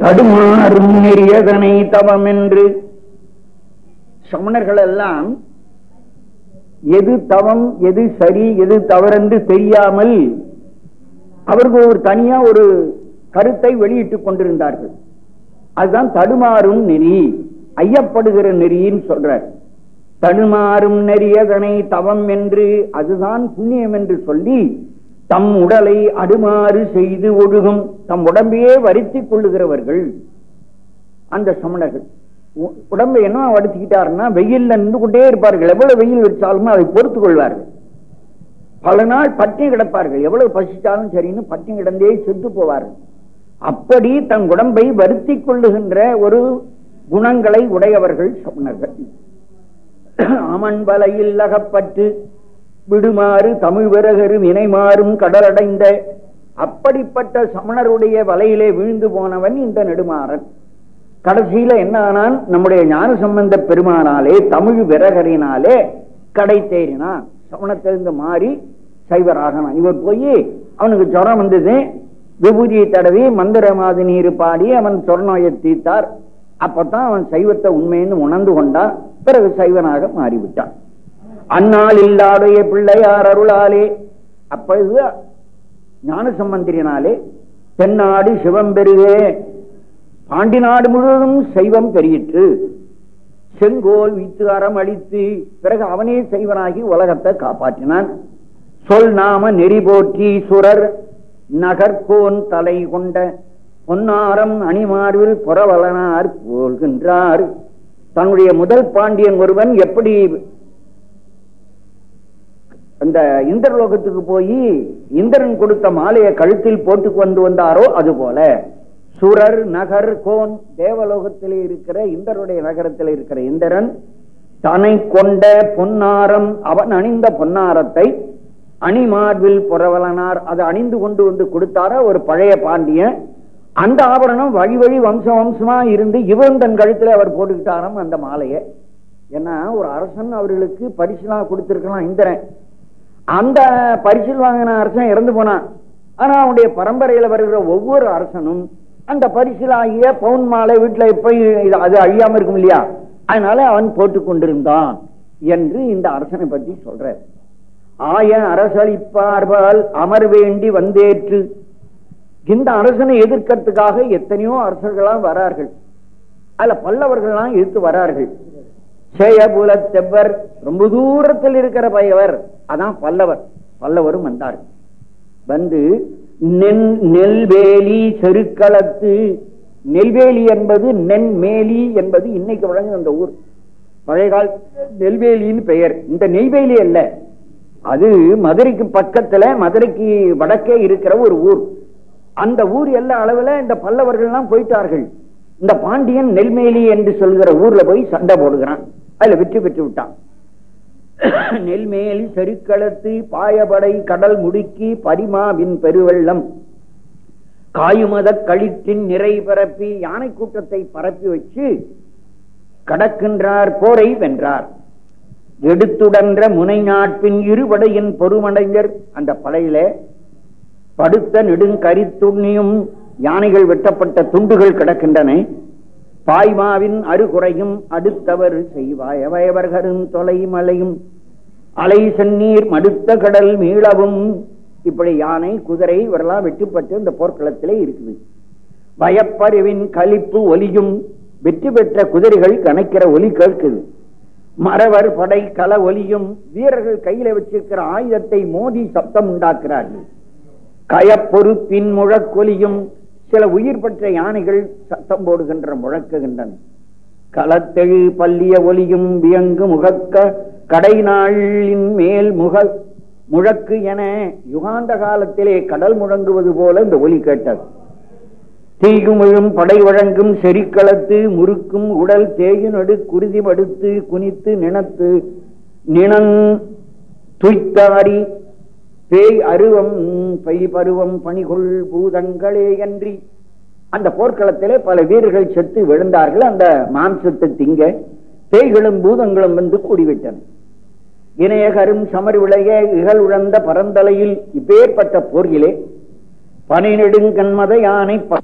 தடுமாறும் நெறியதனை தவம் என்று சமணர்கள் எல்லாம் எது தவம் எது சரி எது தவறென்று தெரியாமல் அவர்கள் ஒரு தனியா ஒரு கருத்தை வெளியிட்டுக் கொண்டிருந்தார்கள். அதுதான் தடுமாறும் நெறி ஐயப்படுகிற நெறின்னு சொல்ற தடுமாறும் நெறியதனை தவம் என்று அதுதான் புண்ணியம் என்று சொல்லி தம் உடலை அடுமாறு செய்து ஒழுகும். தம் உடம்பையே வருத்திக் கொள்ளுகிறவர்கள். அந்த சமணர்கள். உ- உடம்பை என்ன வருத்திக்கிட்டாருன்னா வெயில்ல நின்று கொண்டே இருப்பார்கள். எவ்வளவு வெயில் வச்சாலும் அதை பொறுத்துக் கொள்வார்கள். பல நாள் பட்டினி கிடப்பார்கள். எவ்வளவு பசிச்சாலும் சரின்னு பட்டினி கிடந்தே செத்து போவார்கள். அப்படி தன் உடம்பை வருத்திக் கொள்ளுகின்ற ஒரு குணங்களை உடையவர்கள் சமணர்கள். அமன் வலையில் அகப்பட்டு விடுமாறு தமிழ் விறகரும் இணைமாறும் கடலடைந்த அப்படிப்பட்ட சமணருடைய வலையிலே விழுந்து போனவன் இந்த நெடுமாறன். கடைசியில என்ன ஆனான்? நம்முடைய ஞான சம்பந்த பெருமானாலே தமிழ் விறகரினாலே கடை தேறினான். சமணத்திலிருந்து மாறி சைவராகனான். இவர் போய் அவனுக்கு ஜுரம் வந்தது. விபூதியை தடவி மந்திர மாது நீர் பாடி அவன் சொர்ணோயை தீர்த்தார். அப்பதான் அவன் சைவத்தை உண்மைன்னு உணர்ந்து கொண்டான். பிறகு சைவனாக மாறிவிட்டான். அன்னால் இல்லாடைய பிள்ளையார் அருளாலே அப்பொழுது ஞான சம்பந்திரினாலே தென்னாடு சிவம் பெருகே பாண்டி நாடு முழுவதும் சைவம் பெருகிற்று. செங்கோல் வீத்து அறம் அளித்து பிறகு அவனே செய்வனாகி உலகத்தை காப்பாற்றினான். சொல் நாம நெறி போற்றி சுரர் நகர்கோன் தலை கொண்ட பொன்னாரம் அணிமார்வில் புறவலனார் போல்கின்றார். தன்னுடைய முதல் பாண்டியன் ஒருவன் எப்படி அந்த இந்திரலோகத்துக்கு போய் இந்திரன் கொடுத்த மாலையை கழுத்தில் போட்டு கொண்டு வந்தாரோ அது போல சுரர் நகர் கோன் தேவலோகத்திலே இருக்கிற இந்தருடைய நகரத்தில் இருக்கிற இந்திரன் தனை கொண்ட பொன்னாரம் அவன் அணிந்த பொன்னாரத்தை அணிமார்வில் புறவலனார் அதை அணிந்து கொண்டு வந்து கொடுத்தார ஒரு பழைய பாண்டியன். அந்த ஆபரணம் வழி வழி வம்சம் வம்சமா இருந்து இவன் தன் கழுத்துல அவர் போட்டுக்கிட்டாராம் அந்த மாலையை. ஏன்னா ஒரு அரசன் அவர்களுக்கு பரிசுலாம் கொடுத்திருக்கலாம் இந்திரன். அந்த பரிசில் வாங்கின அரசன் இறந்து போனான். ஆனா அவனுடைய பரம்பரையில வருகிற ஒவ்வொரு அரசனும் அந்த பரிசில் ஆகிய பவுன் மாலை வீட்டுல போய் அது அழியாம இருக்கும் இல்லையா? அதனால அவன் போட்டுக் கொண்டிருந்தான் என்று இந்த அரசனை பற்றி சொல்ற ஆய அரசளிப்பார்பால் அமர் வேண்டி வந்தேற்று. இந்த அரசனை எதிர்க்கிறதுக்காக எத்தனையோ அரசர்களாம் வரார்கள். அதுல பல்லவர்கள்லாம் எதிர்த்து வரார்கள். சேயபுல செவ்வர் ரொம்ப தூரத்தில் இருக்கிற பயவர். அதான் பல்லவர். பல்லவரும் வந்தார். வந்து நெல்வேலி செருக்களத்து. நெல்வேலி என்பது நென்மேலி என்பது இன்னைக்கு வழங்கும் அந்த ஊர். பழைய கால நெல்வேலின்னு பெயர். இந்த நெய்வேலி அல்ல. அது மதுரைக்கு பக்கத்துல மதுரைக்கு வடக்கே இருக்கிற ஒரு ஊர். அந்த ஊர் எல்லா அளவுல இந்த பல்லவர்கள் எல்லாம் போயிட்டார்கள். இந்த பாண்டியன் நெல்மேலி என்று சொல்கிற ஊர்ல போய் சண்டை போடுகிறான். அதுல வெற்றி பெற்று விட்டான். நெல்மேல் செருக்களத்து பாயபடை கடல் முடுக்கி பரிமாவின் பெருவெள்ளம். காயுமத கழித்தின் நிறை பரப்பி யானை கூட்டத்தை பரப்பி வச்சு கடக்கின்றார் போரை வென்றார். எடுத்துடன்ற முனை நாட்பின் இருபடையின் பொறுமடைஞர் அந்த படையில படுத்த நெடுங்கரித்துண்ணியும் யானைகள் வெட்டப்பட்ட துண்டுகள் கிடக்கின்றன. பாய்மாவின் அருகுறையும் அடுத்தவர் செய்வாய். அவயவர்களும் தொலை மலையும் அலை சென்னீர் மடுத்த கடல் மீளவும். இப்படி யானை குதிரை இவரெல்லாம் வெட்டுப்பட்டு இந்த போர்க்களத்திலே இருக்குது. பயப்பறிவின் கழிப்பு ஒலியும் வெற்றி பெற்ற குதிரைகள் கணக்கிற ஒலி கேட்குது. மறவர் படை கல ஒலியும் வீரர்கள் கையில வச்சிருக்கிற ஆயுதத்தை மோதி சப்தம் உண்டாக்குறார்கள். கயப்பொறுப்பின் முழக்கொலியும் சில உயிர் பெற்ற யானைகள் சத்தம் போடுகின்ற முழக்குகின்றன. களத்தெழு பல்லிய ஒலியும் வியங்கு முகக்க கடை நாளின் மேல் முக முழக்கு என யுகாந்த காலத்திலே கடல் முழங்குவது போல இந்த ஒலி கேட்டது. தீகுமிழும் படை வழங்கும் செரிக்களத்து முறுக்கும் உடல் தேயினடு குருதி படுத்து குனித்து நினத்து நினன் துய்த்தாரி பேய் அருவம் பை பருவம் பணிகொள் பூதங்களே அன்றி. அந்த போர்க்களத்திலே பல வீரர்கள் செத்து விழுந்தார்கள். அந்த மாம்சத்தை திங்க பேய்களும் பூதங்களும் வந்து கூடிவிட்டன. இணையகரும் சமர் விளைய இகழ் உழந்த பரந்தலையில் இப்பேற்பட்ட போர்கிலே பனை நெடுங்கண்மத யானை ப-